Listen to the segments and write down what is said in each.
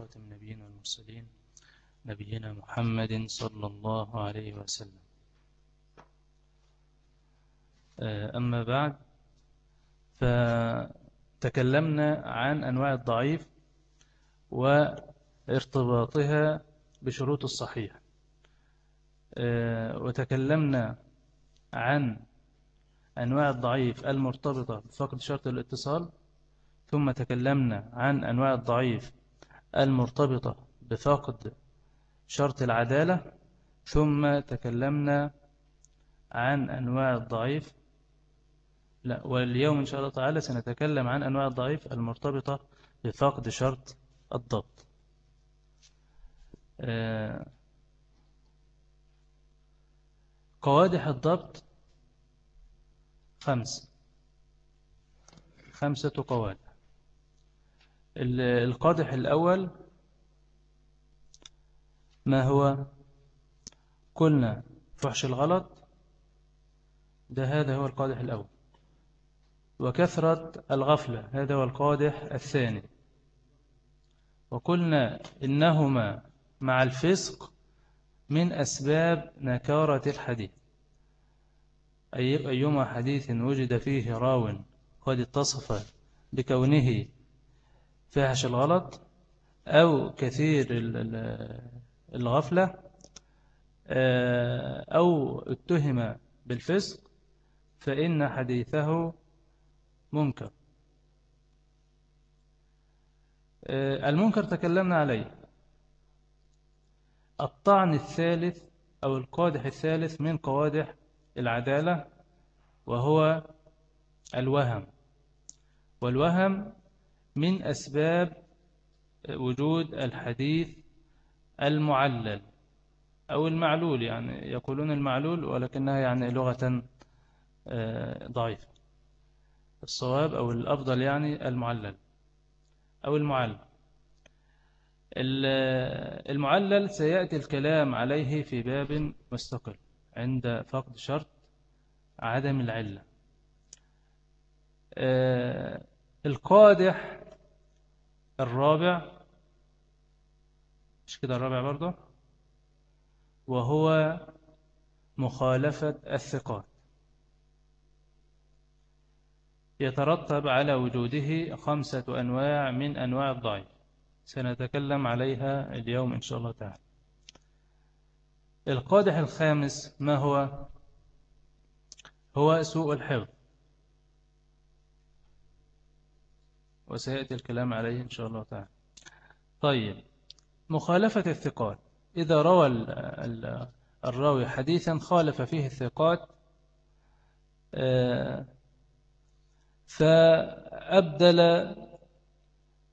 خاتم النبيين والمرسلين نبينا محمد صلى الله عليه وسلم. آه، أما بعد فتكلمنا عن أنواع الضعيف وارتباطها بشروط الصحيح. آه، وتكلمنا عن أنواع الضعيف المرتبطة بفقد شرط الاتصال ثم تكلمنا عن أنواع الضعيف المرتبطة بفقد شرط العدالة ثم تكلمنا عن أنواع الضعيف. لا واليوم إن شاء الله تعالى سنتكلم عن أنواع الضعيف المرتبطة بفقد شرط الضبط. آه، قوادح الضبط خمس. خمسة قوادح. القادح الأول ما هو؟ قلنا فحش الغلط ده هذا هو القادح الأول. وكثرة الغفلة هذا هو القادح الثاني. وقلنا إنهما مع الفسق من أسباب نكارة الحديث. أي أيما حديث وجد فيه راو قد اتصف بكونه فاحش الغلط أو كثير الغفلة آه، أو اتهم بالفسق فإن حديثه منكر. آه، المنكر تكلمنا عليه. الطعن الثالث أو القادح الثالث من قوادح العدالة وهو الوهم. والوهم من أسباب وجود الحديث المعلل أو المعلول يعني يقولون المعلول ولكنها يعني لغة آه، ضعيفة. الصواب أو الأفضل يعني المعلل أو المعلل المعلل سيأتي الكلام عليه في باب مستقل عند فقد شرط عدم العلة. آه، القادح الرابع مش كده الرابع برضه؟ وهو مخالفة الثقات. يترتب على وجوده خمسة أنواع من أنواع الضعيف سنتكلم عليها اليوم إن شاء الله تعالى. القادح الخامس ما هو؟ هو سوء الحفظ. وسيأتي الكلام عليه إن شاء الله تعالى. طيب مخالفة الثقات. إذا روى الراوي حديثا خالف فيه الثقات آه، فأبدل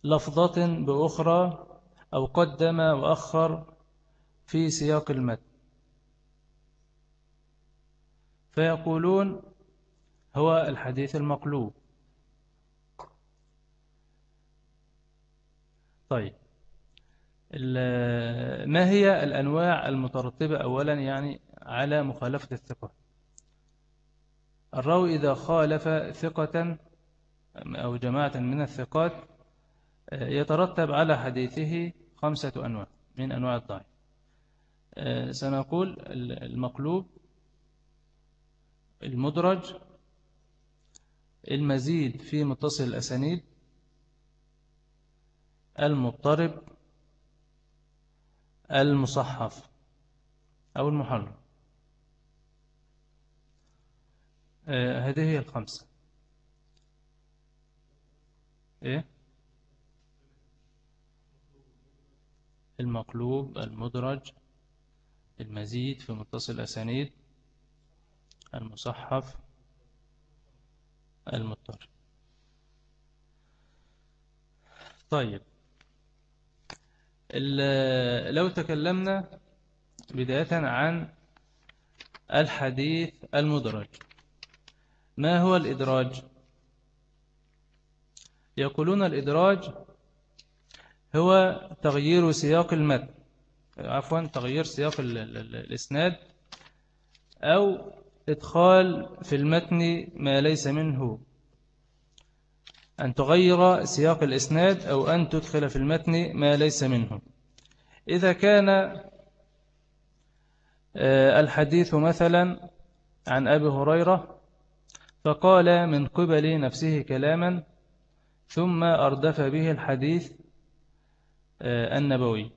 لفظة بأخرى أو قدم وأخر في سياق المتن. فيقولون هو الحديث المقلوب. طيب. ما هي الأنواع المترتبة أولا يعني على مخالفة الثقة؟ الراوي إذا خالف ثقة أو جماعة من الثقات يترتب على حديثه خمسة أنواع من أنواع الضعيف سنقول المقلوب المدرج المزيد في متصل الأسانيد المضطرب المصحف أو المحرم آه هذه هي الخمسة. إيه؟ المقلوب المدرج المزيد في متصل الأسانيد المصحف المضطرب. طيب. لو تكلمنا بداية عن الحديث المدرج ما هو الإدراج؟ يقولون الإدراج هو تغيير سياق المتن عفوا تغيير سياق الإسناد أو إدخال في المتن ما ليس منه. أن تغير سياق الإسناد أو أن تدخل في المتن ما ليس منه. إذا كان آه، الحديث مثلا عن أبي هريرة فقال من قبل نفسه كلاما ثم أردف به الحديث آه، النبوي.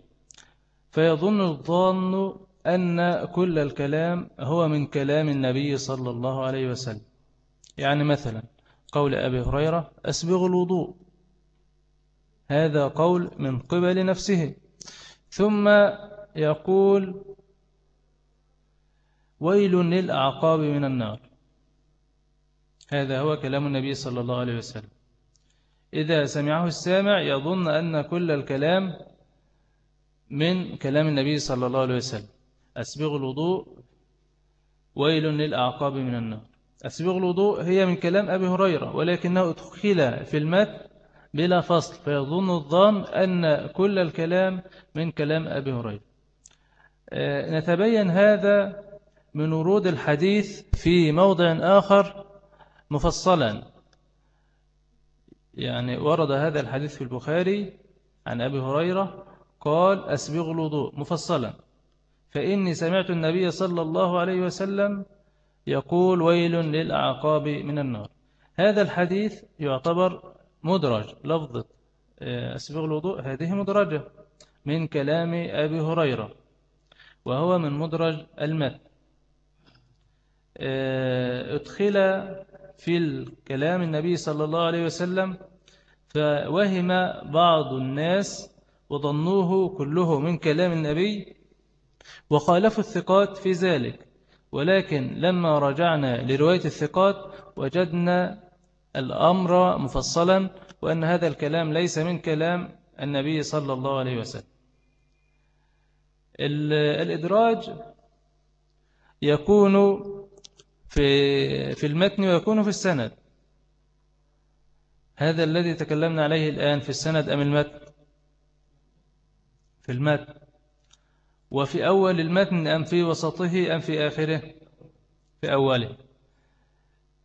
فيظن الظان أن كل الكلام هو من كلام النبي صلى الله عليه وسلم. يعني مثلا قول أبي هريرة أسبغ الوضوء. هذا قول من قبل نفسه. ثم يقول ويل للأعقاب من النار. هذا هو كلام النبي صلى الله عليه وسلم. إذا سمعه السامع يظن أن كل الكلام من كلام النبي صلى الله عليه وسلم. أسبغ الوضوء ويل للأعقاب من النار. أسبغ الوضوء هي من كلام أبي هريرة ولكنه أدخل في المت بلا فصل فيظن الظن أن كل الكلام من كلام أبي هريرة. آه، نتبين هذا من ورود الحديث في موضع آخر مفصلا. يعني ورد هذا الحديث في البخاري عن أبي هريرة قال أسبغ الوضوء مفصلا. فإني سمعت النبي صلى الله عليه وسلم يقول ويل للأعقاب من النار. هذا الحديث يعتبر مدرج لفظة آه، أسبغ الوضوء هذه مدرجة من كلام أبي هريرة وهو من مدرج المت آه، أدخل في الكلام النبي صلى الله عليه وسلم فوهم بعض الناس وظنوه كله من كلام النبي وخالفوا الثقات في ذلك. ولكن لما رجعنا لرواية الثقات وجدنا الأمر مفصلا وأن هذا الكلام ليس من كلام النبي صلى الله عليه وسلم. الإدراج يكون في في المتن ويكون في السند. هذا الذي تكلمنا عليه الآن في السند أم المتن؟ في المتن. وفي أول المتن أم في وسطه أم في آخره؟ في أوله.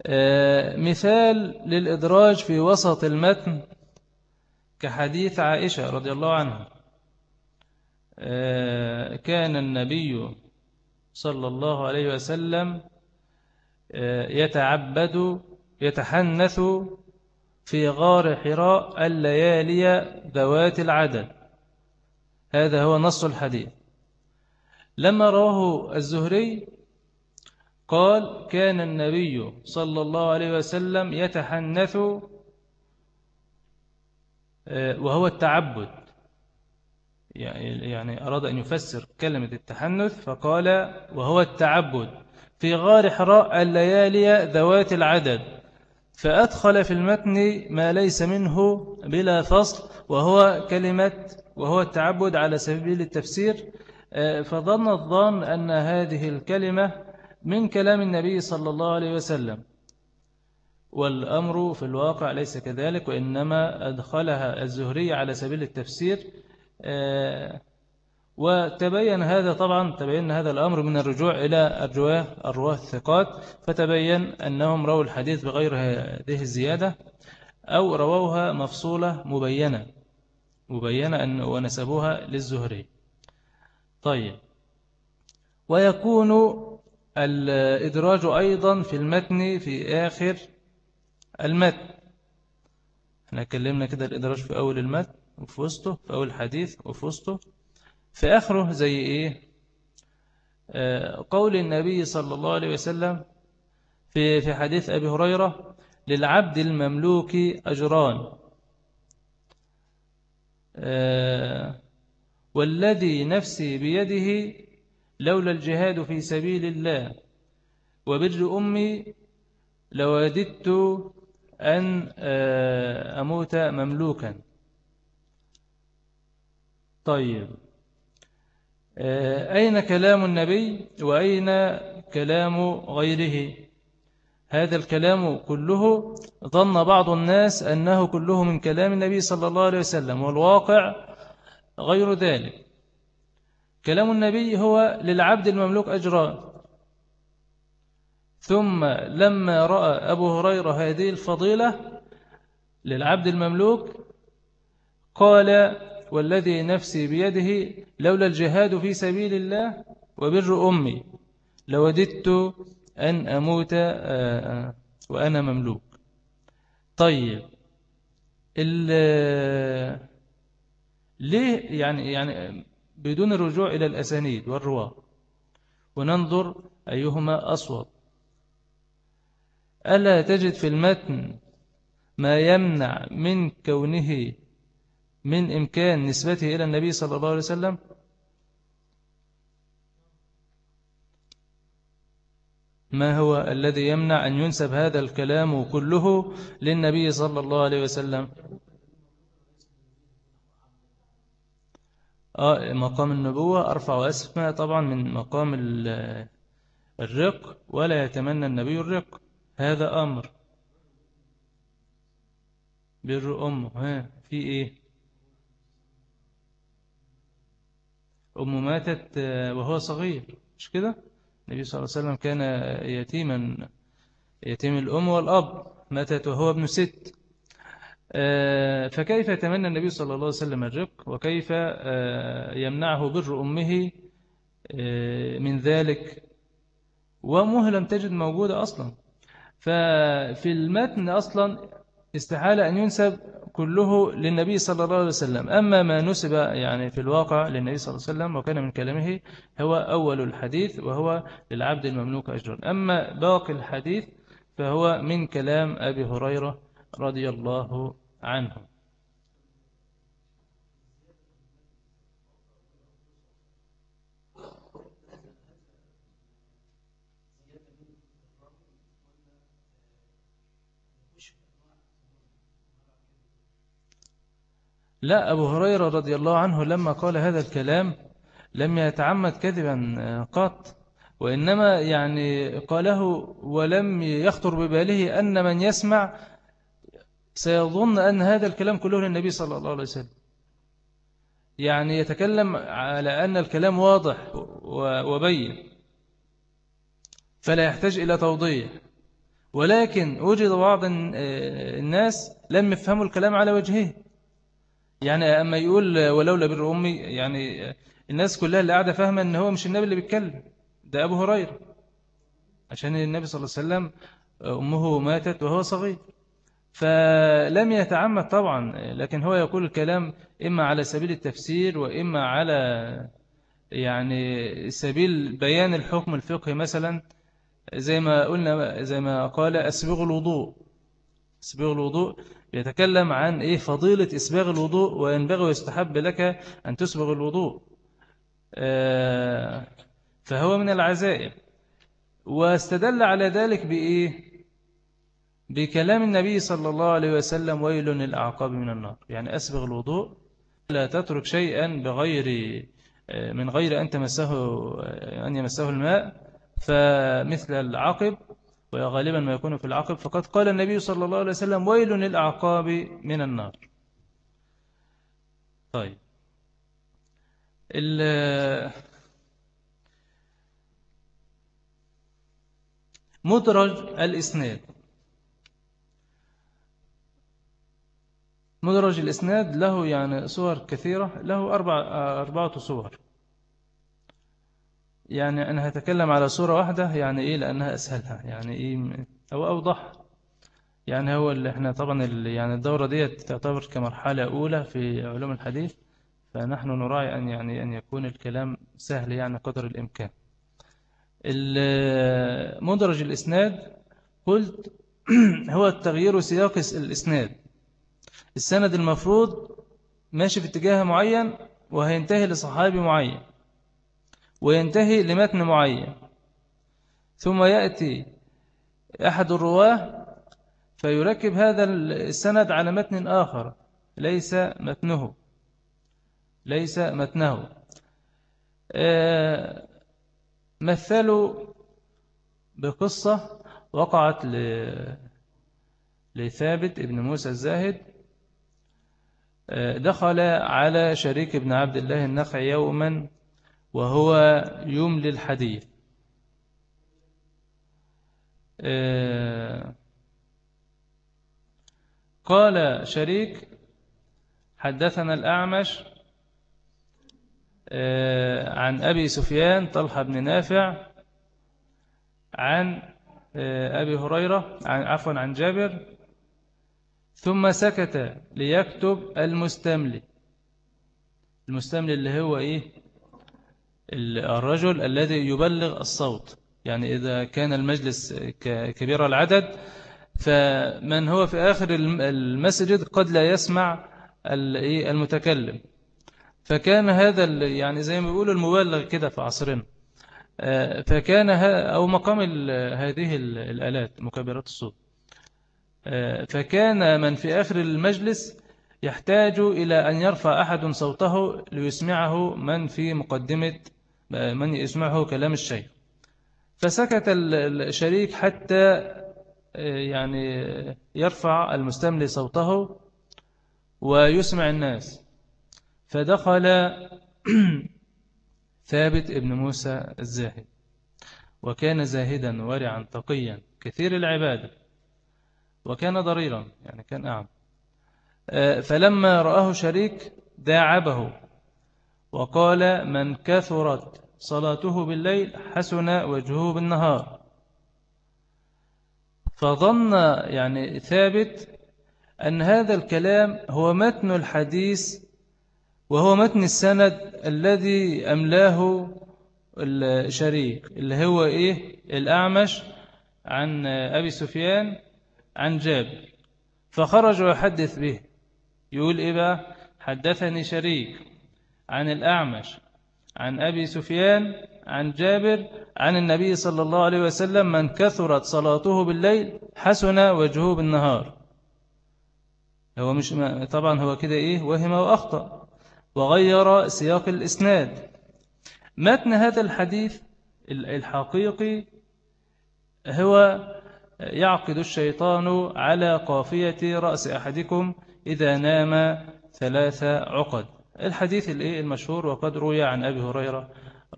آه، مثال للإدراج في وسط المتن كحديث عائشة رضي الله عنها. آه، كان النبي صلى الله عليه وسلم آه، يتعبد يتحنث في غار حراء الليالي ذوات العدد. هذا هو نص الحديث. لما رواه الزهري قال كان النبي صلى الله عليه وسلم يتحنث آه، وهو التعبد. يعني, يعني أراد أن يفسر كلمة التحنث فقال وهو التعبد في غار حراء الليالي ذوات العدد فأدخل في المتن ما ليس منه بلا فصل وهو كلمة وهو التعبد على سبيل التفسير فظن الظن أن هذه الكلمة من كلام النبي صلى الله عليه وسلم. والأمر في الواقع ليس كذلك وإنما أدخلها الزهري على سبيل التفسير. آه، وتبين هذا طبعا تبين هذا الأمر من الرجوع إلى الرواه الرواه الثقات فتبين أنهم رووا الحديث بغير هذه الزيادة أو رووها مفصولة مبينة مبينة أن ونسبوها للزهري. طيب. ويكون الإدراج أيضا في المتن في آخر المتن. إحنا كلمنا كده الإدراج في أول المتن وفي وسطه في أول الحديث وفي وسطه. في آخره زي إيه؟ آه، قول النبي صلى الله عليه وسلم في في حديث أبي هريرة للعبد المملوك أجران. آه، والذي نفسي بيده لولا الجهاد في سبيل الله وبر أمي لوددت أن آه، أموت مملوكا. طيب آه، أين كلام النبي وأين كلام غيره؟ هذا الكلام كله ظن بعض الناس أنه كله من كلام النبي صلى الله عليه وسلم والواقع غير ذلك. كلام النبي هو للعبد المملوك أجران. ثم لما رأى أبو هريرة هذه الفضيلة للعبد المملوك قال والذي نفسي بيده لولا الجهاد في سبيل الله وبر أمي لوددت أن أموت آه، آه، وأنا مملوك. طيب ليه يعني يعني بدون الرجوع إلى الأسانيد والرواة. وننظر أيهما أصوب. ألا تجد في المتن ما يمنع من كونه من إمكان نسبته إلى النبي صلى الله عليه وسلم؟ ما هو الذي يمنع أن ينسب هذا الكلام كله للنبي صلى الله عليه وسلم؟ آه مقام النبوة أرفع وأسمى طبعا من مقام الرق ولا يتمنى النبي الرق. هذا أمر. بر أمه ها في إيه؟ أمه ماتت وهو صغير مش كده؟ النبي صلى الله عليه وسلم كان يتيما يتيم الأم والأب ماتت وهو ابن ست. آه، فكيف يتمنى النبي صلى الله عليه وسلم الرق؟ وكيف آه، يمنعه بر أمه آه، من ذلك؟ وأمه لم تجد موجودة أصلا. ففي المتن أصلا استحال أن ينسب كله للنبي صلى الله عليه وسلم. أما ما نسب يعني في الواقع للنبي صلى الله عليه وسلم وكان من كلامه هو أول الحديث وهو للعبد المملوك أجرا. أما باقي الحديث فهو من كلام أبي هريرة رضي الله عنه. لا أبو هريرة رضي الله عنه لما قال هذا الكلام لم يتعمد كذبا قط. وإنما يعني قاله ولم يخطر بباله أن من يسمع سيظن أن هذا الكلام كله للنبي صلى الله عليه وسلم. يعني يتكلم على أن الكلام واضح وبين فلا يحتاج إلى توضيح. ولكن وجد بعض الناس لم يفهموا الكلام على وجهه. يعني أما يقول ولولا بر أمي يعني الناس كلها اللي قاعدة فاهمة أن هو مش النبي اللي بيتكلم ده أبو هريرة. عشان النبي صلى الله عليه وسلم أمه ماتت وهو صغير. فلم يتعمد طبعا لكن هو يقول الكلام إما على سبيل التفسير وإما على يعني سبيل بيان الحكم الفقهي مثلا زي ما قلنا زي ما قال أسبغ الوضوء. أسبغ الوضوء يتكلم عن إيه؟ فضيلة إسباغ الوضوء وينبغي ويستحب لك أن تسبغ الوضوء. آه، فهو من العزائم. واستدل على ذلك بإيه؟ بكلام النبي صلى الله عليه وسلم ويل للأعقاب من النار. يعني أسبغ الوضوء لا تترك شيئا بغير آه، من غير أن تمسه آه، أن يمسه الماء. فمثل العقب وغالبا ما يكون في العقب. فقد قال النبي صلى الله عليه وسلم ويل للأعقاب من النار. طيب. مدرج الإسناد مدرج الإسناد له يعني صور كثيرة له أربع أربعة صور. يعني أنا هتكلم على صورة واحدة يعني إيه لأنها أسهلها يعني إيه أو أوضح. يعني هو اللي إحنا طبعا اللي يعني الدورة دي تعتبر كمرحلة أولى في علوم الحديث فنحن نراعي أن يعني أن يكون الكلام سهل يعني قدر الإمكان. مدرج الإسناد قلت هو التغيير سياق الإسناد. السند المفروض ماشي في اتجاه معين وهينتهي لصحابي معين وينتهي لمتن معين. ثم يأتي أحد الرواة فيركب هذا السند على متن آخر. ليس متنه. ليس متنه. آه، مثلوا بقصة وقعت لثابت ابن موسى الزاهد دخل على شريك ابن عبد الله النخعي يوما وهو يملي الحديث آه، قال شريك حدثنا الأعمش آه، عن أبي سفيان طلحة بن نافع عن آه، أبي هريرة عن عفوا عن جابر ثم سكت ليكتب المستملي. المستملي اللي هو إيه؟ الرجل الذي يبلغ الصوت. يعني إذا كان المجلس كبير العدد فمن هو في آخر المسجد قد لا يسمع إيه، المتكلم. فكان هذا يعني زي ما بيقولوا المبلغ كده في عصرنا. آه، فكان أو مقام هذه الآلات مكبرات الصوت. فكان من في آخر المجلس يحتاج إلى أن يرفع أحد صوته ليسمعه من في مقدمة من يسمعه كلام الشيخ. فسكت الشريك حتى آه، يعني يرفع المستملي صوته ويسمع الناس. فدخل ثابت ابن موسى الزاهد وكان زاهدا ورعا تقيا كثير العبادة. وكان ضريرا يعني كان أعم آه، فلما رآه شريك داعبه وقال من كثرت صلاته بالليل حسن وجهه بالنهار. فظن يعني ثابت أن هذا الكلام هو متن الحديث وهو متن السند الذي أملاه الشريك اللي هو إيه؟ الأعمش عن أبي سفيان عن جابر فخرج ويحدث به. يقول إيه بقى حدثني شريك عن الأعمش عن أبي سفيان عن جابر عن النبي صلى الله عليه وسلم من كثرت صلاته بالليل حسن وجهه بالنهار. هو مش طبعا هو كده إيه؟ وهم وأخطأ. وغير سياق الإسناد. متن هذا الحديث الحقيقي هو يعقد الشيطان على قافية رأس أحدكم إذا نام ثلاث عقد. الحديث المشهور وقد روي عن أبي هريرة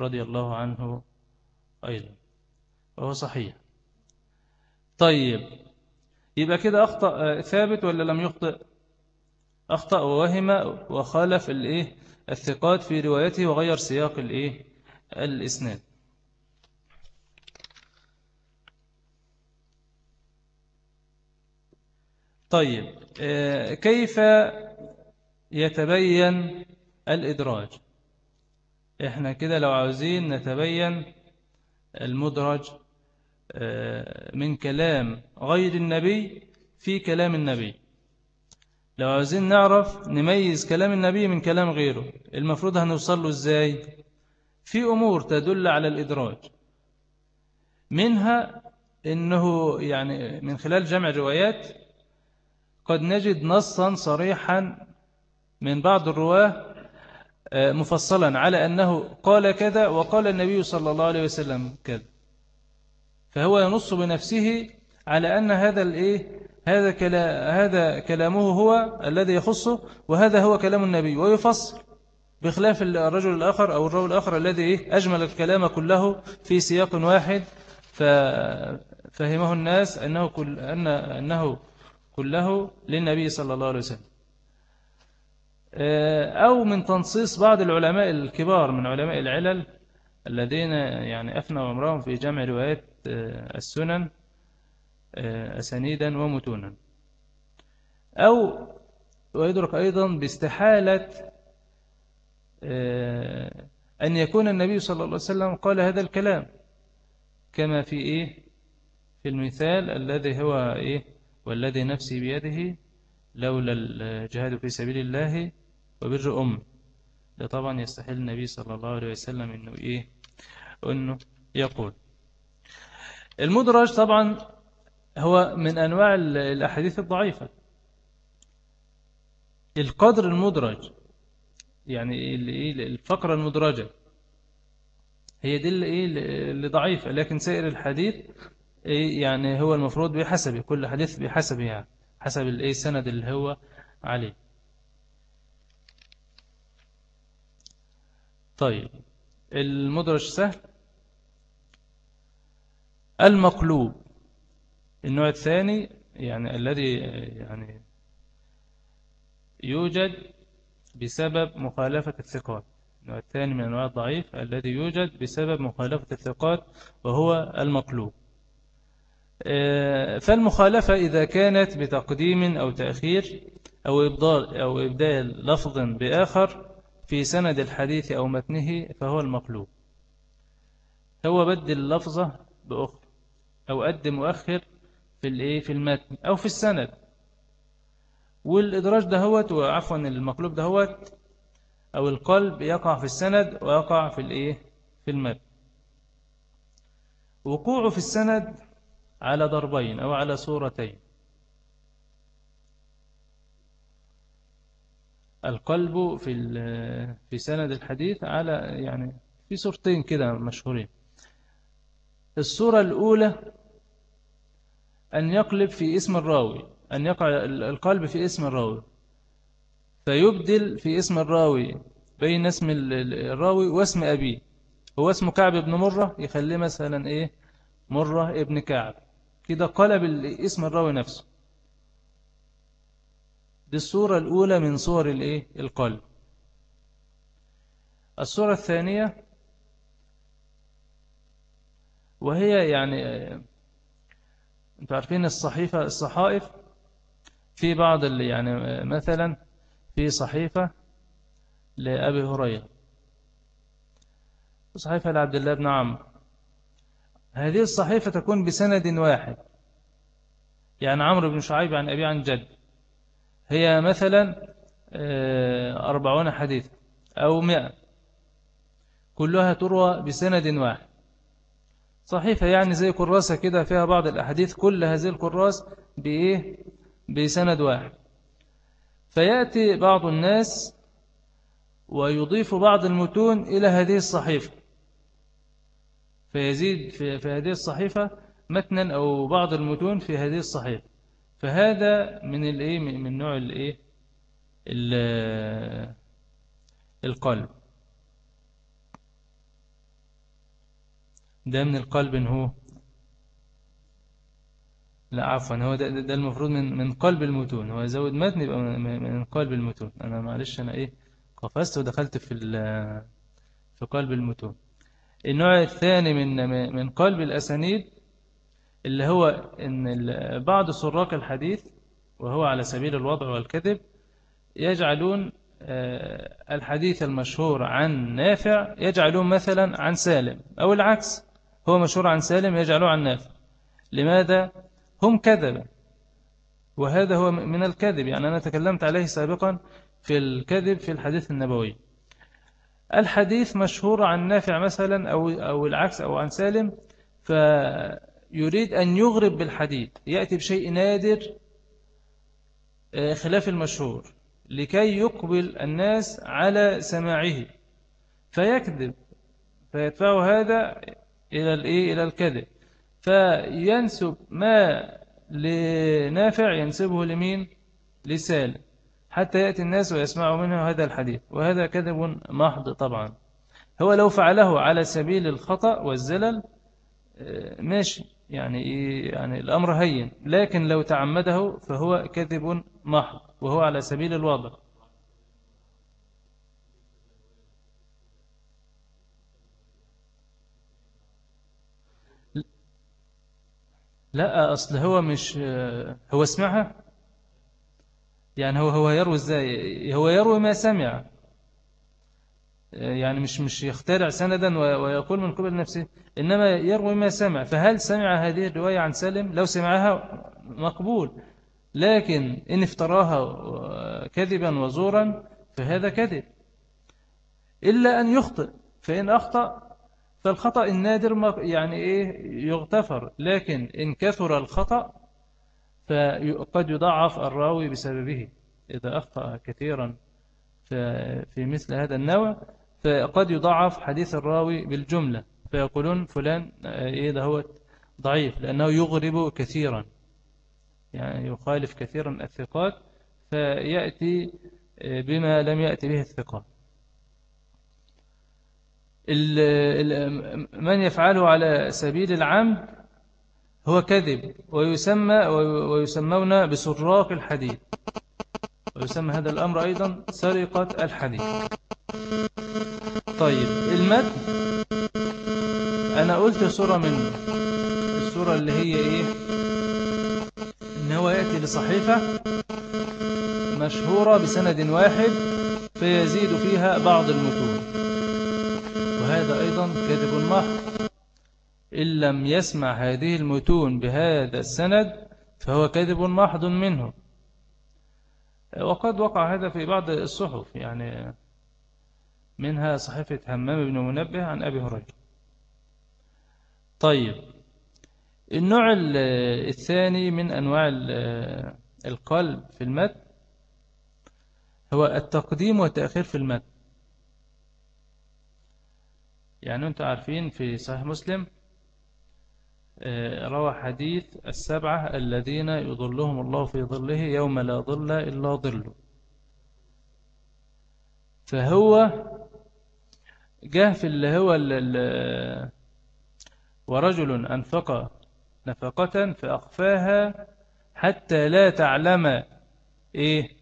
رضي الله عنه أيضا. وهو صحيح. طيب يبقى كده أخطأ ثابت ولا لم يخطئ؟ أخطأ ووهم وخالف الإيه؟ الثقات في روايته وغير سياق الإيه؟ الإسناد. طيب آه، كيف يتبين الإدراج؟ إحنا كده لو عاوزين نتبين المدرج آه، من كلام غير النبي في كلام النبي. لو عاوزين نعرف نميز كلام النبي من كلام غيره المفروض هنوصل له إزاي؟ في أمور تدل على الإدراج. منها إنه يعني من خلال جمع روايات قد نجد نصا صريحا من بعض الرواة آه، مفصلا على أنه قال كذا وقال النبي صلى الله عليه وسلم كذا. فهو ينص بنفسه على أن هذا الإيه هذا كلا هذا كلامه هو الذي يخصه وهذا هو كلام النبي. ويفصل بخلاف الرجل الآخر أو الرجل الآخر الذي إيه أجمل الكلام كله في سياق واحد. ففهمه الناس أنه, كل أن أنه كله للنبي صلى الله عليه وسلم. آه، أو من تنصيص بعض العلماء الكبار من علماء العلل الذين يعني أفنوا عمرهم في جمع روايات آه، السنن آه، أسانيدا ومتونا. أو ويدرك أيضا باستحالة أن يكون النبي صلى الله عليه وسلم قال هذا الكلام. كما في إيه؟ في المثال الذي هو إيه؟ والذي نفسي بيده لولا الجهاد في سبيل الله وبر أم ده طبعا يستحيل النبي صلى الله عليه وسلم إنه إيه؟ إنه يقول. المدرج طبعا هو من أنواع الأحاديث الضعيفة. القدر المدرج يعني الفقرة المدرجة هي دي اللي, إيه؟ اللي ضعيفة. لكن سائر الحديث إيه يعني هو المفروض بحسب كل حديث بحسب يعني حسب الإيه السند اللي هو عليه. طيب المدرج سهل. المقلوب النوع الثاني يعني الذي يعني يوجد بسبب مخالفة الثقات. النوع الثاني من أنواع الضعيف الذي يوجد بسبب مخالفة الثقات وهو المقلوب. فالمخالفة إذا كانت بتقديم أو تأخير أو إبدال, أو إبدال لفظ بآخر في سند الحديث أو متنه فهو المقلوب. هو بدل لفظة بأخرى أو قدم مؤخر في الإيه في المتن أو في السند. والإدراج دهوت وعفوا المقلوب دهوت أو القلب يقع في السند ويقع في الإيه في المتن. وقوعه في السند على ضربين أو على صورتين. القلب في في سند الحديث على يعني في صورتين كده مشهورين. الصورة الأولى أن يقلب في اسم الراوي أن يقع القلب في اسم الراوي. فيبدل في اسم الراوي بين اسم الراوي واسم أبيه. هو اسمه كعب بن مرة يخليه مثلا إيه؟ مرة ابن كعب. كده قلب اسم الراوي نفسه. دي الصورة الأولى من صور الإيه؟ القلب. الصورة الثانية وهي يعني أنتوا عارفين الصحيفة الصحائف في بعض اللي يعني مثلا في صحيفة لأبي هريرة. صحيفة لعبد الله بن عمرو. هذه الصحيفة تكون بسند واحد. يعني عمرو بن شعيب عن أبي عن جد. هي مثلا آه، أربعون حديث أو مئة. كلها تروى بسند واحد. صحيفة يعني زي كراسة كده فيها بعض الأحاديث كل هذه الكراس بإيه؟ بسند واحد. فيأتي بعض الناس ويضيف بعض المتون إلى هذه الصحيفة. فيزيد في هذه الصحيفة متنا أو بعض المتون في هذه الصحيفة. فهذا من الإيه من نوع الإيه القلب. ده من القلب هو لا عفوا هو ده, ده المفروض من من قلب المتون. هو يزود متن يبقى من قلب المتون. أنا معلش أنا إيه قفزت ودخلت في في قلب المتون. النوع الثاني من من قلب الأسانيد اللي هو إن بعض سراق الحديث وهو على سبيل الوضع والكذب يجعلون آه، الحديث المشهور عن نافع يجعلون مثلا عن سالم أو العكس هو مشهور عن سالم يجعلوه عن نافع. لماذا؟ هم كذب وهذا هو من الكذب يعني أنا تكلمت عليه سابقا في الكذب في الحديث النبوي. الحديث مشهور عن نافع مثلا أو, أو العكس أو عن سالم فيريد أن يغرب بالحديث يأتي بشيء نادر آه، خلاف المشهور لكي يقبل الناس على سماعه فيكذب فيدفع هذا إلى الإيه إلى الكذب فينسب ما لنافع ينسبه لمين؟ لسالم. حتى يأتي الناس ويسمعوا منه هذا الحديث. وهذا كذب محض طبعا. هو لو فعله على سبيل الخطأ والزلل آه، ماشي. يعني يعني الأمر هين. لكن لو تعمده فهو كذب محض وهو على سبيل الوضع لا أصل هو مش هو اسمعها. يعني هو هو يروي إزاي؟ هو يروي ما سمع. يعني مش مش يخترع سندا ويقول من قبل نفسه إنما يروي ما سمع. فهل سمع هذه الرواية عن سلم لو سمعها مقبول. لكن إن افتراها كذبا وزورا فهذا كذب. إلا أن يخطئ فإن أخطأ فالخطأ النادر يعني إيه؟ يغتفر. لكن إن كثر الخطأ فقد يضعف الراوي بسببه. إذا أخطأ كثيرا في مثل هذا النوع فقد يضعف حديث الراوي بالجملة. فيقولون فلان إيه ده هو ضعيف لأنه يغرب كثيرا. يعني يخالف كثيرا الثقات فيأتي بما لم يأتي به الثقات من يفعله على سبيل العمد هو كذب. ويسمى ويسمون بسراق الحديث ويسمى هذا الأمر أيضا سرقة الحديث طيب المد. أنا قلت صورة من الصورة اللي هي إيه؟ إن هو يأتي لصحيفة مشهورة بسند واحد فيزيد فيها بعض المتون. وهذا أيضا كذب محض. إن لم يسمع هذه المتون بهذا السند فهو كذب محض منه. وقد وقع هذا في بعض الصحف يعني منها صحيفة همام بن منبه عن أبي هريرة. طيب النوع الثاني من أنواع القلب في المد هو التقديم والتأخير في المد. يعني أنتم عارفين في صحيح مسلم روى حديث السبعة الذين يظلهم الله في ظله يوم لا ظل إلا ظله. فهو جاء في اللي هو ورجل أنفق نفقة فأخفاها حتى لا تعلم إيه؟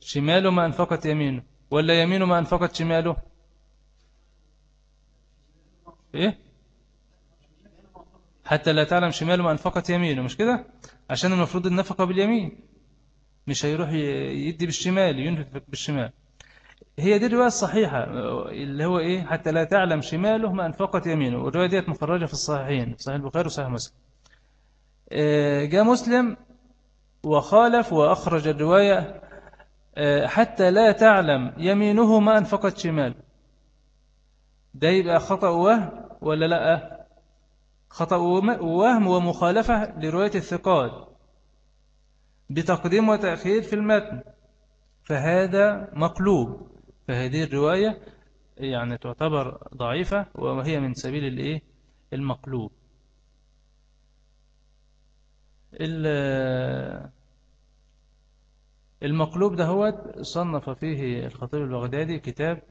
شماله ما أنفقت يمينه. ولا يمينه ما أنفقت شماله؟ إيه؟ حتى لا تعلم شماله ما أنفقت يمينه مش كده؟ عشان المفروض النفقة باليمين. مش هيروح يدي بالشمال ينفق بالشمال. هي دي الرواية الصحيحة اللي هو إيه؟ حتى لا تعلم شماله ما أنفقت يمينه. والرواية ديت مخرجة في الصحيحين صحيح البخاري وصحيح مسلم. آه، جاء مسلم وخالف وأخرج الرواية آه، حتى لا تعلم يمينه ما أنفقت شماله. ده يبقى خطأ وهم ولا لأ؟ خطأ وهم ومخالفة لرواية الثقات بتقديم وتأخير في المتن. فهذا مقلوب. فهذه الرواية يعني تعتبر ضعيفة وهي من سبيل الإيه؟ المقلوب. المقلوب ده هو صنف فيه الخطيب البغدادي كتاب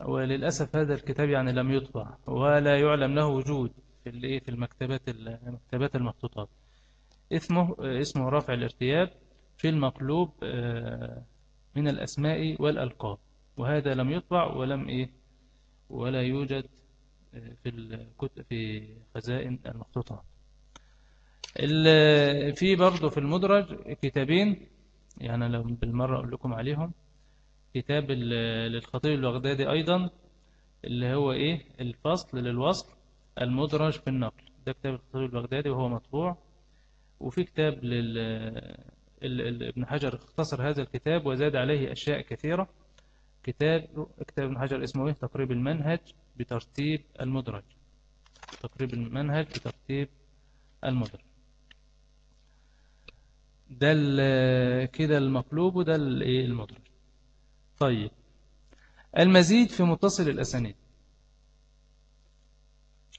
وللأسف هذا الكتاب يعني لم يطبع ولا يعلم له وجود. في في المكتبات المكتبات المخطوطات اسمه اسمه رافع الارتياب في المقلوب آه، من الأسماء والألقاب. وهذا لم يطبع ولم إيه ولا يوجد آه، في في خزائن المخطوطات في برضه في المدرج كتابين يعني لو بالمرة أقول لكم عليهم. كتاب للخطيب البغدادي أيضا اللي هو إيه الفصل للوصل. المدرج في النقل. ده كتاب الخطيب البغدادي وهو مطبوع. وفي كتاب لل ابن حجر اختصر هذا الكتاب وزاد عليه أشياء كثيرة. كتاب كتاب ابن حجر اسمه إيه؟ تقريب المنهج بترتيب المدرج. تقريب المنهج بترتيب المدرج. ده كده المقلوب وده الايه المدرج. طيب. المزيد في متصل الأسانيد.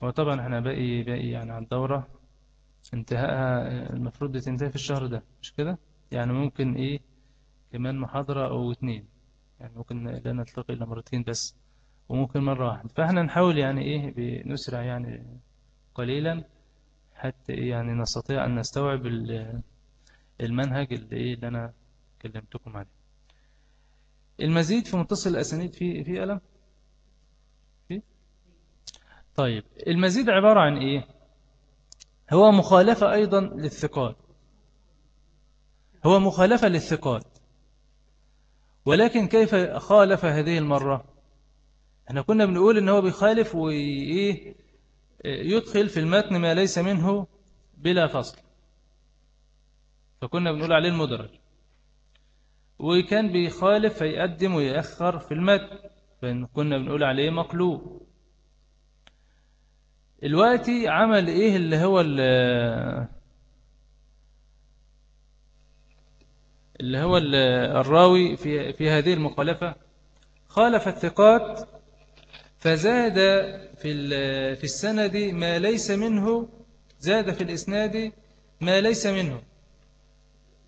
وطبعا إحنا باقي باقي يعني على الدورة انتهائها المفروض تنتهي في الشهر ده مش كده؟ يعني ممكن إيه كمان محاضرة أو اتنين. يعني ممكن لا نلتقي إلا مرتين بس وممكن مرة واحدة. فإحنا نحاول يعني إيه بنسرع يعني قليلا حتى إيه يعني نستطيع أن نستوعب المنهج اللي إيه اللي أنا كلمتكم عليه. المزيد في متصل الأسانيد في في قلم طيب المزيد عبارة عن إيه؟ هو مخالفة أيضا للثقات. هو مخالفة للثقات. ولكن كيف خالف هذه المرة؟ إحنا كنا بنقول إن هو بيخالف وإيه؟ يدخل في المتن ما ليس منه بلا فصل. فكنا بنقول عليه المدرج. وكان بيخالف فيقدم ويأخر في المتن. فكنا بنقول عليه مقلوب. الوقتي عمل إيه اللي هو اللي هو الراوي في في هذه المخالفة؟ خالف الثقات فزاد في في السند ما ليس منه زاد في الإسناد ما ليس منه.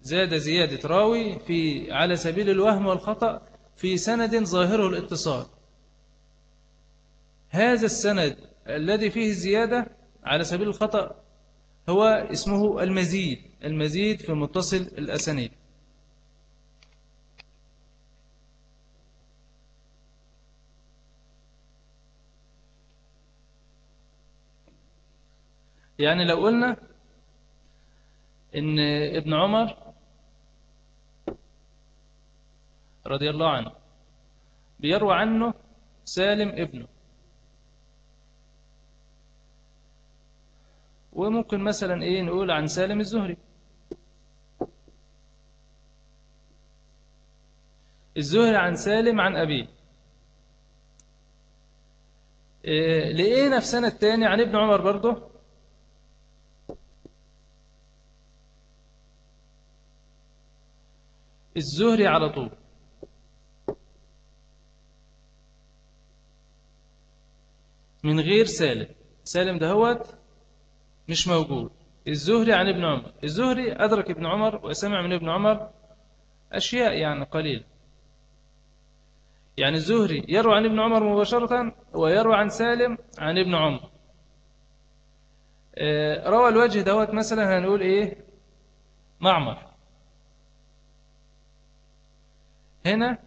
زاد زيادة راوي في على سبيل الوهم والخطأ في سند ظاهره الاتصال. هذا السند الذي فيه الزيادة على سبيل الخطأ هو اسمه المزيد المزيد في متصل الأسانيد. يعني لو قلنا إن ابن عمر رضي الله عنه بيروى عنه سالم ابنه. وممكن مثلا إيه نقول عن سالم الزهري. الزهري عن سالم عن أبيه. إيه لقينا في سنة تاني عن ابن عمر برضه. الزهري على طول. من غير سالم. سالم دهوت مش موجود. الزهري عن ابن عمر. الزهري أدرك ابن عمر وسمع من ابن عمر أشياء يعني قليل يعني الزهري يروى عن ابن عمر مباشرة ويروى عن سالم عن ابن عمر. آه، روى الوجه دوت مثلا هنقول إيه؟ معمر. هنا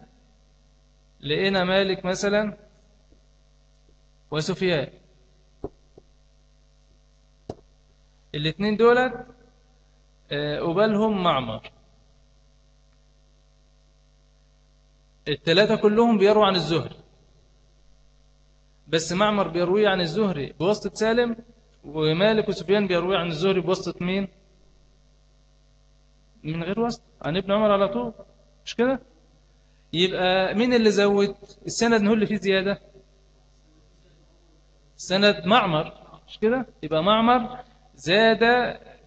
لقينا مالك مثلا وسفيان. الاثنين دولت آه، قبالهم معمر. الثلاثة كلهم بيروا عن الزهري. بس معمر بيروي عن الزهري بواسطة سالم ومالك وسفيان بيروي عن الزهري بواسطة مين؟ من غير واسطة عن ابن عمر على طول. مش كده؟ يبقى مين اللي زود؟ السند نقول اللي فيه زيادة. سند معمر. مش كده؟ يبقى معمر زاد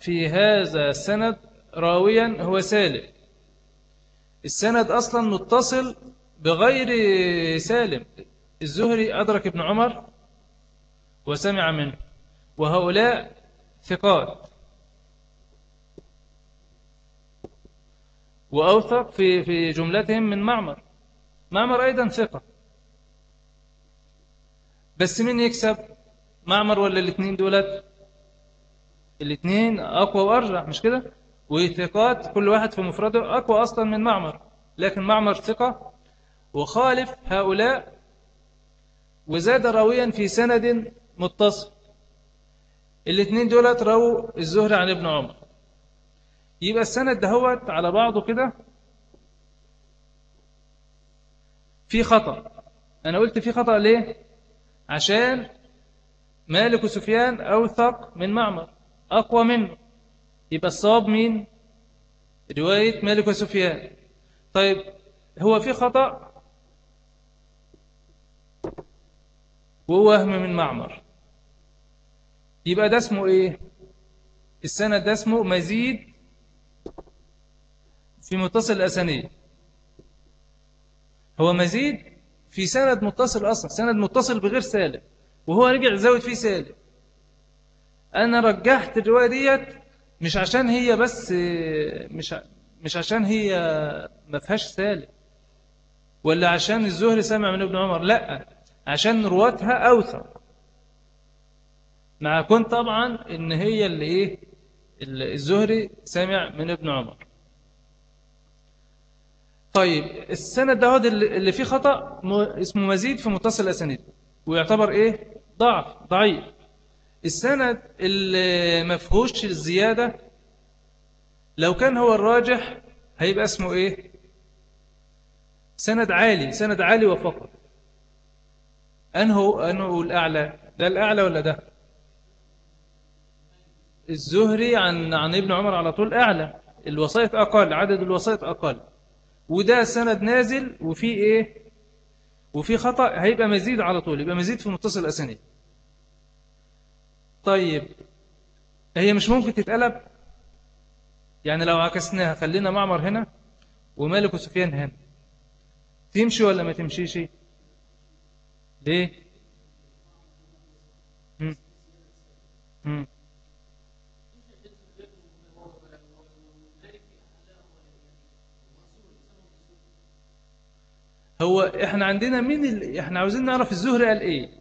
في هذا السند راويا هو سالم. السند أصلا متصل بغير سالم. الزهري أدرك ابن عمر وسمع منه وهؤلاء ثقات. وأوثق في في جملتهم من معمر. معمر أيضا ثقة. بس مين يكسب؟ معمر ولا الاثنين دولت؟ الاثنين أقوى وأرجح مش كده؟ وثقات كل واحد في مفرده أقوى أصلا من معمر لكن معمر ثقة. وخالف هؤلاء وزاد راويا في سند متصل. الاثنين دولت رووا الزهري عن ابن عمر. يبقى السند دهوت على بعضه كده في خطأ. أنا قلت في خطأ ليه؟ عشان مالك وسفيان أوثق من معمر. أقوى منه. يبقى الصواب مين؟ رواية مالك وسفيان طيب هو في خطأ؟ ووهم من معمر. يبقى ده اسمه إيه؟ السند ده اسمه مزيد في متصل الأسانيد هو مزيد في سند متصل أصلا سند متصل بغير سالم وهو رجع زود فيه سالم. أنا رجحت الرواية ديت مش عشان هي بس مش مش عشان هي ما فيهاش سالم ولا عشان الزهري سمع من ابن عمر لأ عشان رواتها أوثق مع كون طبعا إن هي اللي إيه الزهري سمع من ابن عمر. طيب السند ده اللي فيه خطأ اسمه مزيد في متصل الأسانيد ويعتبر إيه؟ ضعف ضعيف. السند اللي ما فيهوش الزيادة لو كان هو الراجح هيبقى اسمه إيه؟ سند عالي سند عالي وفقط. أنه أنه الأعلى ده الأعلى ولا ده؟ الزهري عن عن ابن عمر على طول أعلى الوسائط أقل عدد الوسائط أقل. وده سند نازل وفي إيه؟ وفي خطأ هيبقى مزيد على طول يبقى مزيد في متصل الأسانيد. طيب هي مش ممكن تتقلب؟ يعني لو عكسناها خلينا معمر هنا ومالك وسفيان هنا. تمشي ولا ما تمشيش؟ ليه. هو إحنا عندنا مين إحنا عاوزين نعرف الزهري قال إيه؟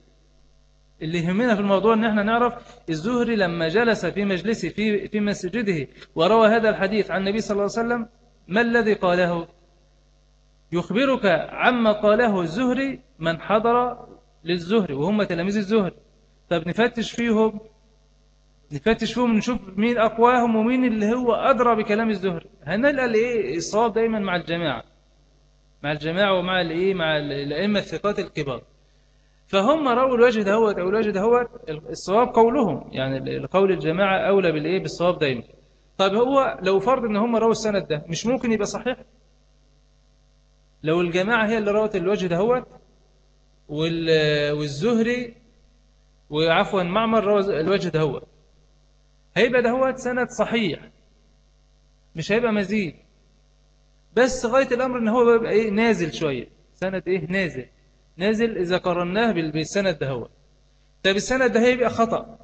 اللي يهمنا في الموضوع إن إحنا نعرف الزهري لما جلس في مجلسه في في مسجده وروى هذا الحديث عن النبي صلى الله عليه وسلم ما الذي قاله؟ يخبرك عما قاله الزهري من حضر للزهري وهم تلاميذ الزهري. طب نفتش فيهم نفتش فيهم نشوف مين أقواهم ومين اللي هو أدرى بكلام الزهري. هنلقى الإيه؟ الصواب دايما مع الجماعة مع الجماعة ومع الإيه؟ مع الأئمة الثقات الكبار. فهم رأوا الوجه دهوت أو الوجه دهوت الصواب قولهم. يعني قول الجماعة أولى بالإيه؟ بالصواب دايما. طيب هو لو فرض إن هم رأوا السند ده مش ممكن يبقى صحيح؟ لو الجماعة هي اللي روت الوجه دهوت والزهري وعفوا معمر الوجه دهوت هيبقى دهوت سند صحيح مش هيبقى مزيد. بس غاية الأمر إن هو بيبقى إيه؟ نازل شوية. سند إيه؟ نازل. نازل إذا قرناه بالسند دهوت طيب السند ده هيبقى خطأ.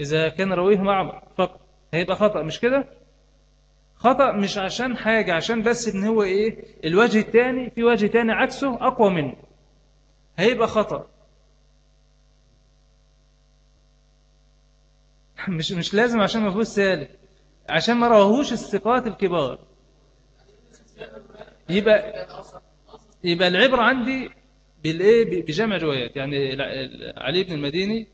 إذا كان رويه معمر فقط هيبقى خطأ مش كده؟ خطأ مش عشان حاجة عشان بس إن هو إيه الوجه الثاني في وجه ثاني عكسه أقوى منه. هيبقى خطأ. مش مش لازم عشان ما فيهوش سالك. عشان ما رواهوش الثقات الكبار. يبقى يبقى العبرة عندي بالإيه؟ بجمع روايات. يعني علي بن المديني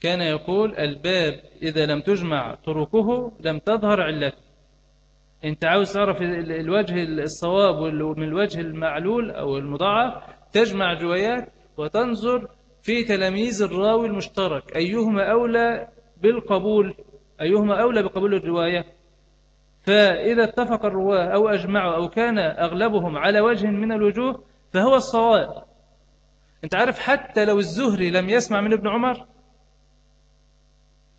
كان يقول الباب إذا لم تجمع طرقه لم تظهر علته. أنت عاوز تعرف الوجه الصواب من الوجه المعلول أو المضاعف تجمع روايات وتنظر في تلاميذ الراوي المشترك. أيهما أولى بالقبول؟ أيهما أولى بقبول الرواية؟ فإذا اتفق الرواة أو أجمعوا أو كان أغلبهم على وجه من الوجوه فهو الصواب. أنت عارف حتى لو الزهري لم يسمع من ابن عمر؟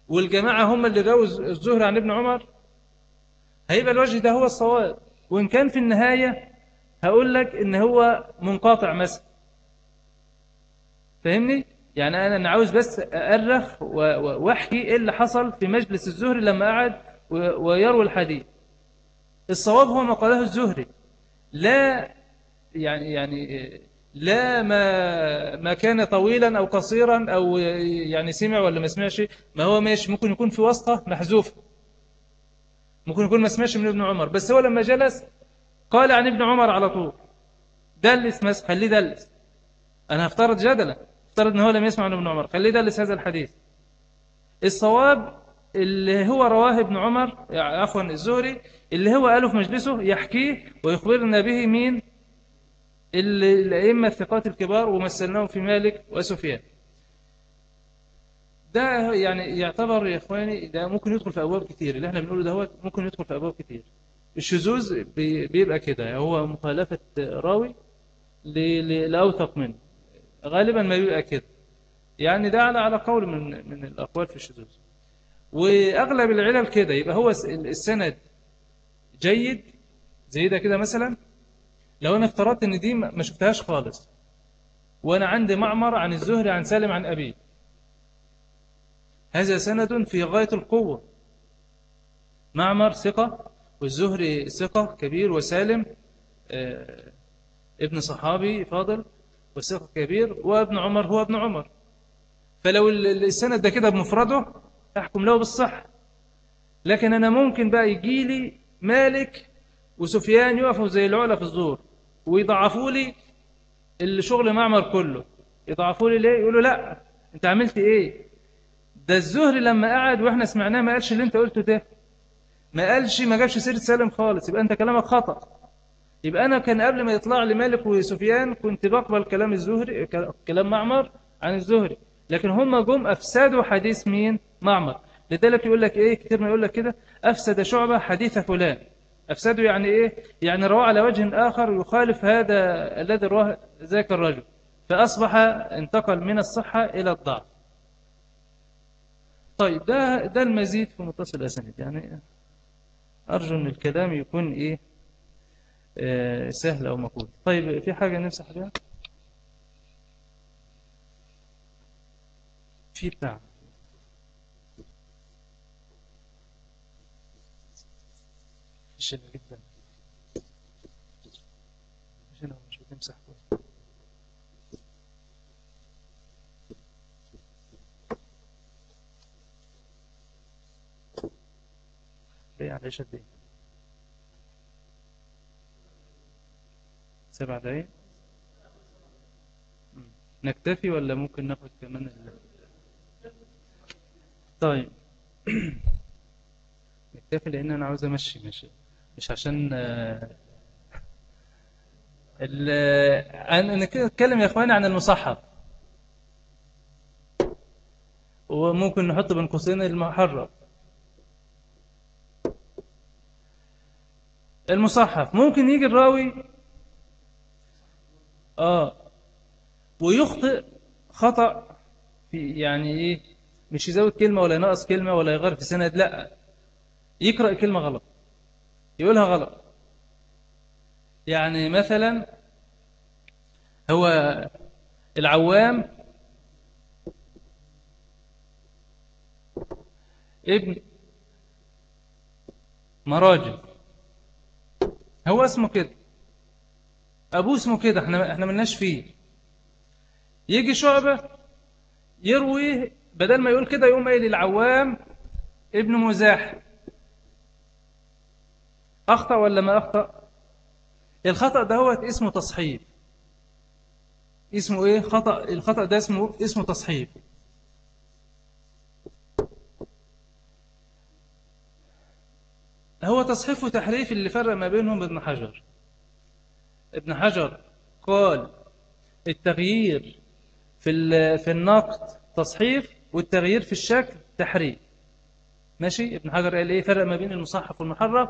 والجماعة هم اللي رووا الزهري عن ابن عمر؟ هيبقى الوجه ده هو الصواب. وإن كان في النهاية هقول لك إن هو منقاطع مثلا. فاهمني؟ يعني أنا عاوز بس أرخ وأحكي إيه اللي حصل في مجلس الزهري لما قعد ويروي الحديث. الصواب هو ما قاله الزهري. لا يعني يعني لا ما ما كان طويلا أو قصيرا أو يعني سمع ولا ما سمعش ما هو ماشي ممكن يكون في واسطة محذوفة. ممكن يكون ما سمعش من ابن عمر. بس هو لما جلس قال عن ابن عمر على طول دلس مس خليه دلس أنا هفترض جدلا. افترض إن هو لم يسمع من ابن عمر. خليه دلس هذا الحديث. الصواب اللي هو رواه ابن عمر عفوا الزهري اللي هو قاله في مجلسه يحكيه ويخبرنا به مين؟ الأئمة الثقات الكبار ومثلناهم في مالك وسفيان. ده يعني يعتبر يا إخواني ده ممكن يدخل في أبواب كتير اللي إحنا بنقوله ده ممكن يدخل في أبواب كتير. الشذوذ بيبقى كده هو مخالفة راوي لأوثق منه. غالبا ما بيبقى كده. يعني ده على على قول من من الأقوال في الشذوذ. وأغلب العلل كده. يبقى هو السند جيد زي ده كده مثلا. لو أنا افترضت إن دي ما شفتهاش خالص. وأنا عندي معمر عن الزهري عن سالم عن أبيه. هذا سند في غاية القوة. معمر ثقة والزهري ثقة كبير وسالم آه، ابن صحابي فاضل وثقة كبير وابن عمر هو ابن عمر. فلو السند ده كده بمفرده أحكم له بالصح. لكن أنا ممكن بقى يجي لي مالك وسفيان يقفوا زي العلا في الزور ويضعفوا لي الشغل معمر كله. يضعفوا لي ليه؟ يقولوا لا أنت عملت إيه؟ ده الزهري لما قعد وإحنا سمعناه ما قالش اللي أنت قلته ده. ما قالش ما جابش سيرة سالم خالص. يبقى أنت كلامك خطأ. يبقى أنا كان قبل ما يطلع لي مالك وسفيان كنت بقبل كلام الزهري كلام معمر عن الزهري. لكن هم جم أفسدوا حديث مين؟ معمر. لذلك يقول لك إيه؟ كتير ما يقول لك كده. أفسد شعبة حديث فلان. أفسدوا يعني إيه؟ يعني رواه على وجه آخر يخالف هذا الذي رواه ذاك الرجل. فأصبح انتقل من الصحة إلى الضعف. طيب ده ده المزيد في متصل الأسانيد. يعني أرجو أن الكلام يكون إيه؟ آه، سهل أو مقبول. طيب في حاجة نمسح بها في بتاع فشل جدا مش بتمسح كويس ليه على العيشة دي سبع دقايق؟ نكتفي ولا ممكن ناخد كمان اللي طيب. نكتفي لأن أنا عاوز أمشي مش مش عشان آه، ال... أنا نتكلم يا إخواني عن المصحف. وممكن نحط بين قوسين المحرم المصحف. ممكن يجي الراوي آه ويخطئ خطأ في يعني إيه مش يزود كلمة ولا ينقص كلمة ولا يغير في سند لا. يقرأ كلمة غلط. يقولها غلط. يعني مثلا هو العوام ابن مراجل هو اسمه كده. أبوه اسمه كده إحنا إحنا ملناش فيه. يجي شعبة يروي بدل ما يقول كده يقوم قايل العوام ابن مزاح. أخطأ ولا ما أخطأ؟ الخطأ ده هو اسمه تصحيف اسمه إيه؟ خطأ الخطأ ده اسمه اسمه تصحيف هو تصحيف وتحريف اللي فرق ما بينهم ابن حجر. ابن حجر قال التغيير في في النقد تصحيف والتغيير في الشكل تحريف ماشي؟ ابن حجر قال إيه؟ فرق ما بين المصحف والمحرف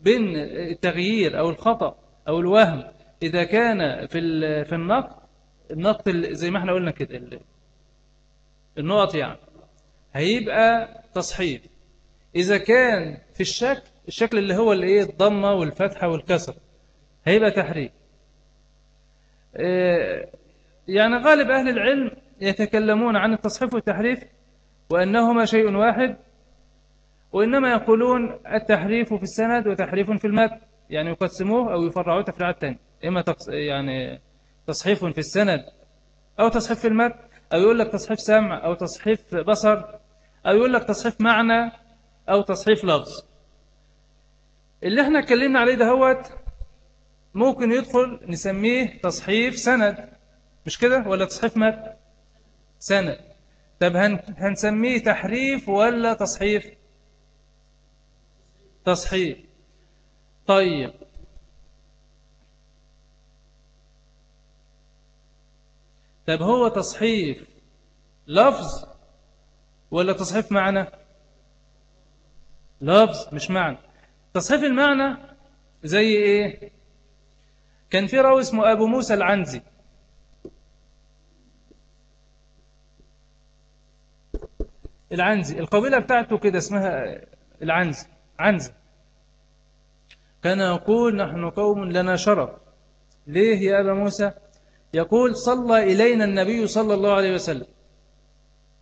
بين التغيير أو الخطأ أو الوهم. إذا كان في في النقد النقد زي ما إحنا قلنا كده النقط يعني هيبقى تصحيف إذا كان في الشكل الشكل اللي هو الايه الضمة والفتحة والكسر هيبقى تحريف آه، يعني غالب أهل العلم يتكلمون عن التصحيف والتحريف وأنهما شيء واحد وإنما يقولون التحريف في السند وتحريف في المتن يعني يقسموه أو يفرعوه تفريعات تانية إما يعني تصحيف في السند أو تصحيف في المتن أو يقول لك تصحيف سمع أو تصحيف بصر أو يقول لك تصحيف معنى أو تصحيف لفظ. اللي إحنا اتكلمنا عليه ده هوت ممكن يدخل نسميه تصحيف سند مش كده؟ ولا تصحيف متن؟ سند. طب هنسميه تحريف ولا تصحيف؟ تصحيف. طيب. طب هو تصحيف لفظ ولا تصحيف معنى؟ لفظ مش معنى. تصحيف المعنى زي إيه؟ كان في راوي اسمه أبو موسى العنزي. العنزي. القبيلة بتاعته كده اسمها العنزي. عنزي. كان يقول نحن قوم لنا شرف. ليه يا أبا موسى؟ يقول صلى إلينا النبي صلى الله عليه وسلم.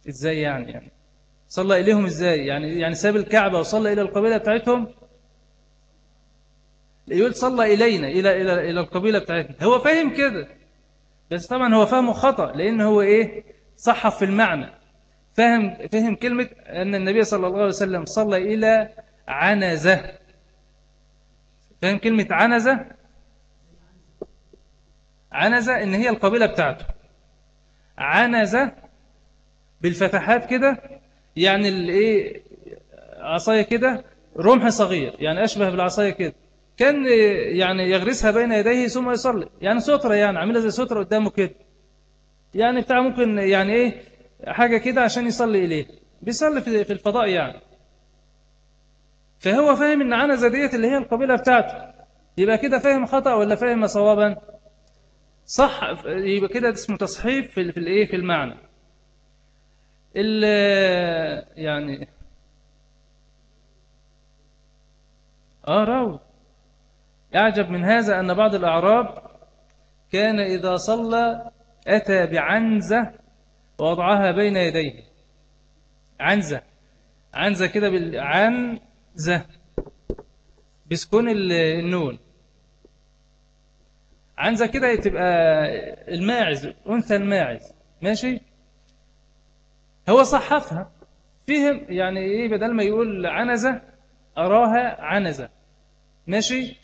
إزاي يعني يعني؟ صلى إليهم إزاي؟ يعني يعني ساب الكعبة وصلى إلى القبيلة بتاعتهم؟ يقول صلى إلينا إلى إلى إلى القبيلة بتاعتنا. هو فاهم كده. بس طبعا هو فهمه خطأ لأن هو إيه؟ صحف في المعنى. فهم فهم كلمة أن النبي صلى الله عليه وسلم صلى إلى عنزة. فهم كلمة عنزة؟ عنزة إن هي القبيلة بتاعته. عنزة بالفتحات كده يعني الإيه عصاية كده رمح صغير يعني أشبه بالعصاية كده. كان يعني يغرسها بين يديه ثم يصلي. يعني سترة يعني عاملها زي سترة قدامه كده. يعني بتاع ممكن يعني إيه حاجة كده عشان يصلي إليه. بيصلي في الفضاء يعني. فهو فاهم إن عنزة ديت اللي هي القبيلة بتاعته. يبقى كده فاهم خطأ ولا فاهم صوابا؟ صح يبقى كده اسمه تصحيف في الإيه في المعنى. يعني آه راوي. أعجب من هذا أن بعض الأعراب كان إذا صلى أتى بعنزة ووضعها بين يديه. عنزة. عنزة كده بالعنزة بسكون النون. عنزة كده تبقى الماعز أنثى الماعز. ماشي؟ هو صحفها. فيهم يعني إيه؟ بدل ما يقول عنزة أراها عنزة. ماشي؟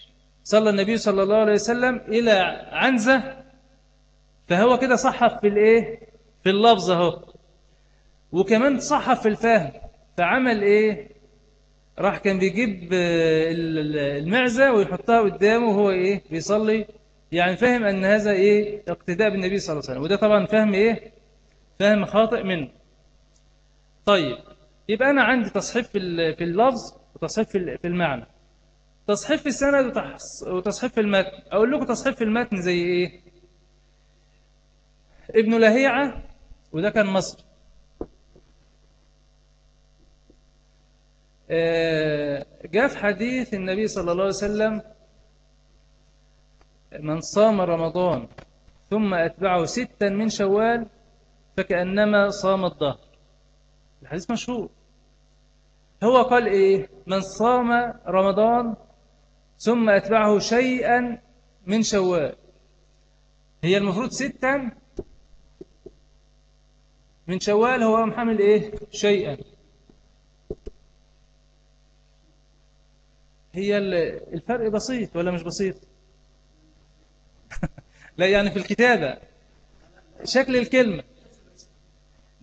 صلى النبي صلى الله عليه وسلم إلى عنزة فهو كده صحف في الإيه؟ في اللفظ اهو. وكمان صحف في الفهم. فعمل إيه؟ راح كان بيجيب المعزة ويحطها قدامه وهو إيه؟ بيصلي. يعني فهم أن هذا إيه؟ اقتداء بالنبي صلى الله عليه وسلم. وده طبعا فهم إيه؟ فهم خاطئ منه. طيب يبقى أنا عندي تصحيف في اللفظ وتصحيف في المعنى. تصحيف في السند وتصحيف في المتن. أقول لكم تصحيف في المتن زي إيه؟ ابن لهيعة وده كان مصر. آه، جاء في حديث النبي صلى الله عليه وسلم من صام رمضان ثم أتبعه ستا من شوال فكأنما صام الظهر. الحديث مشهور. هو قال إيه؟ من صام رمضان ثم أتبعه شيئا من شوال. هي المفروض ستا من شوال هو محمل إيه؟ شيئا. هي الفرق بسيط ولا مش بسيط؟ لا يعني في الكتابة. شكل الكلمة.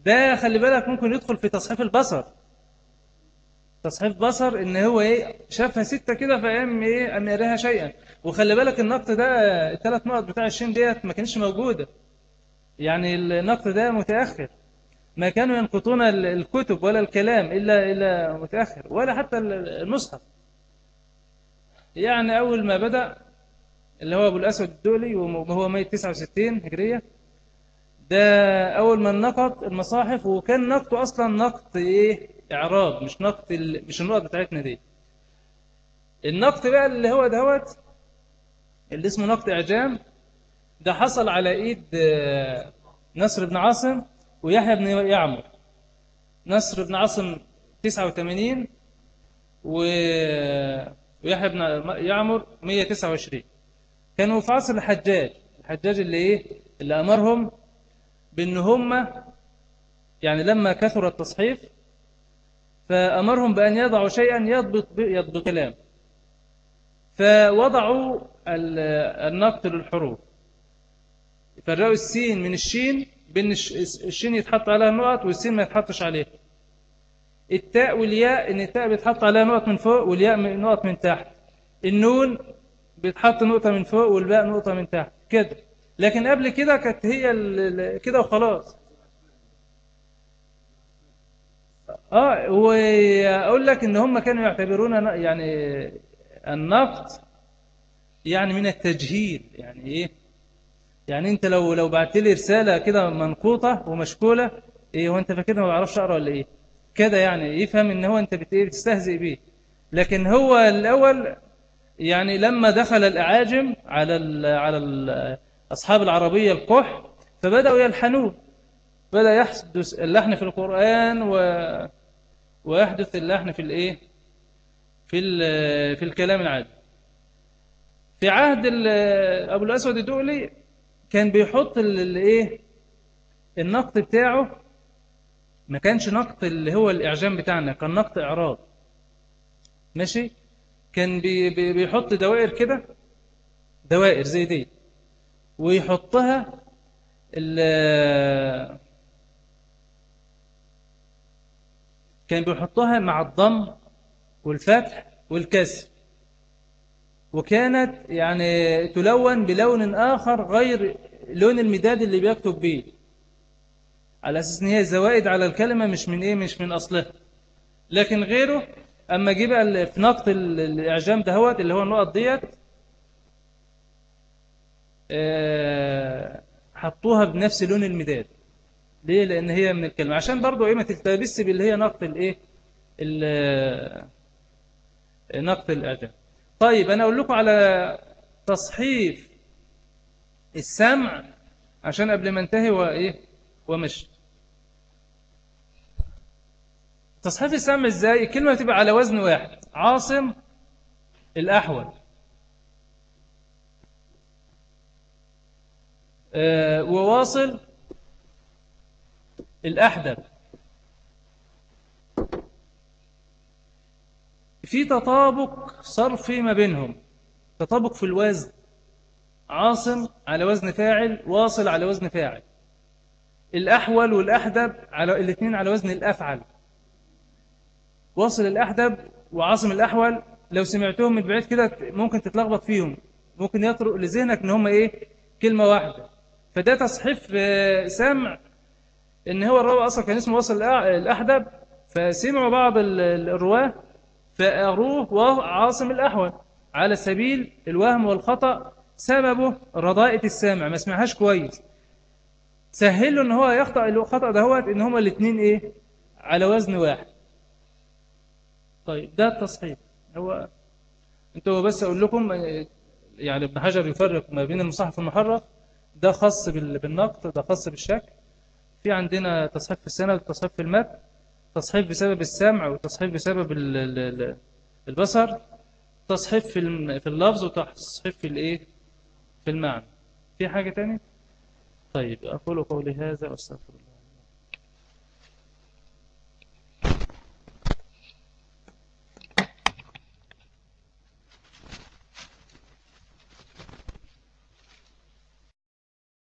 ده خلي بالك ممكن يدخل في تصحيف البصر. تصحيف بصر إن هو إيه؟ شافها ستة كده فقام إيه؟ ان يراها شيئا. وخلي بالك النقط ده الثلاث نقط بتاع الشين ديت ما كانش موجودة. يعني النقط ده متأخر. ما كانوا ينقطون الكتب ولا الكلام إلا إلا متأخر ولا حتى المصحف يعني أول ما بدأ اللي هو أبو الأسود الدولي وهو ميت 69 هجرية ده أول ما نقط المصاحف وكان نقطه أصلا نقط إيه؟ إعراب مش نقط ال... مش النقط بتاعتنا دي. النقط بقى اللي هو دهوت اللي اسمه نقط إعجام ده حصل على إيد آه، نصر بن عاصم ويحيى بن يعمر. نصر بن عاصم 89 و... ويحيى بن يعمر 129 كانوا في عصر الحجاج. الحجاج اللي إيه؟ اللي أمرهم بأن هم يعني لما كثر التصحيف فأمرهم بأن يضعوا شيئا يضبط يضبط كلام. فوضعوا النقط للحروف. فرقوا السين من الشين بين الشين يتحط عليها نقط والسين ما يتحطش عليها التاء والياء إن التاء بيتحط عليها نقط من فوق والياء نقط من تحت. النون بيتحط نقطة من فوق والباء نقطة من تحت. كده. لكن قبل كده كانت هي كده وخلاص. آه وأقول لك إن هم كانوا يعتبرون يعني النقد يعني من التجهيل. يعني إيه؟ يعني انت لو لو بعت لي رسالة كده منقوطة ومشكولة إيه هو انت فاكرني ما بعرفش أقرأ ولا إيه؟ كده يعني يفهم إن هو أنت إيه، بتستهزئ بيه. لكن هو الأول يعني لما دخل الأعاجم على ال على ال أصحاب العربية القح فبدأوا يلحنون بدأ يحدث اللحن في القرآن و ويحدث اللحن في الإيه؟ في في الكلام العادي. في عهد أبو الأسود الدؤلي كان بيحط الايه النقط بتاعه. ما كانش نقط اللي هو الإعجام بتاعنا كان نقط إعراض. ماشي؟ كان بي بي بيحط دوائر كده دوائر زي دي ويحطها كان بيحطها مع الضم والفتح والكسر. وكانت يعني تلون بلون آخر غير لون المداد اللي بيكتب به على أساس إن هي زوائد على الكلمة مش من إيه مش من أصلها لكن غيره أما جه بقى في نقط الإعجام دهوت اللي هو النقط ديت آه، حطوها بنفس لون المداد. ليه؟ لأن هي من الكلمة. عشان برضو إيه ما تلتبس باللي هي نقط الإيه نقط الإعجام. طيب أنا أقول لكم على تصحيف السمع عشان قبل ما انتهي وإيه ومشي. تصحيف السمع إزاي؟ الكلمة تبقى على وزن واحد. عاصم الأحول. آه وواصل الأحدب في تطابق صرفي ما بينهم. تطابق في الوزن. عاصم على وزن فاعل واصل على وزن فاعل. الأحول والأحدب على الاثنين على وزن الأفعل. واصل الأحدب وعاصم الأحول لو سمعتهم من بعيد كده ممكن تتلخبط فيهم. ممكن يطرق لذهنك إن هم إيه؟ كلمة واحدة. فده تصحيف سمع إن هو الراوي أصلا كان اسمه واصل الأحدب. فسمعوا بعض الرواة فأروه وعاصم الأحول على سبيل الوهم والخطأ سببه رضائة السامع ما سمعهاش كويس. سهل له إن هو يخطأ الخطأ دهوت إن هما الاثنين إيه؟ على وزن واحد. طيب ده التصحيح. هو أنتوا بس أقول لكم يعني ابن حجر يفرق ما بين المصحف والمحرف ده خاص بالنقط ده خاص بالشك في عندنا تصحيح في السند وتصحيح في المتن. تصحيح بسبب السمع وتصحيح بسبب البصر تصحيح في في اللفظ وتصحيح في الايه؟ في المعنى. في حاجة تانية؟ طيب أقول قولي هذا وأستغفر الله.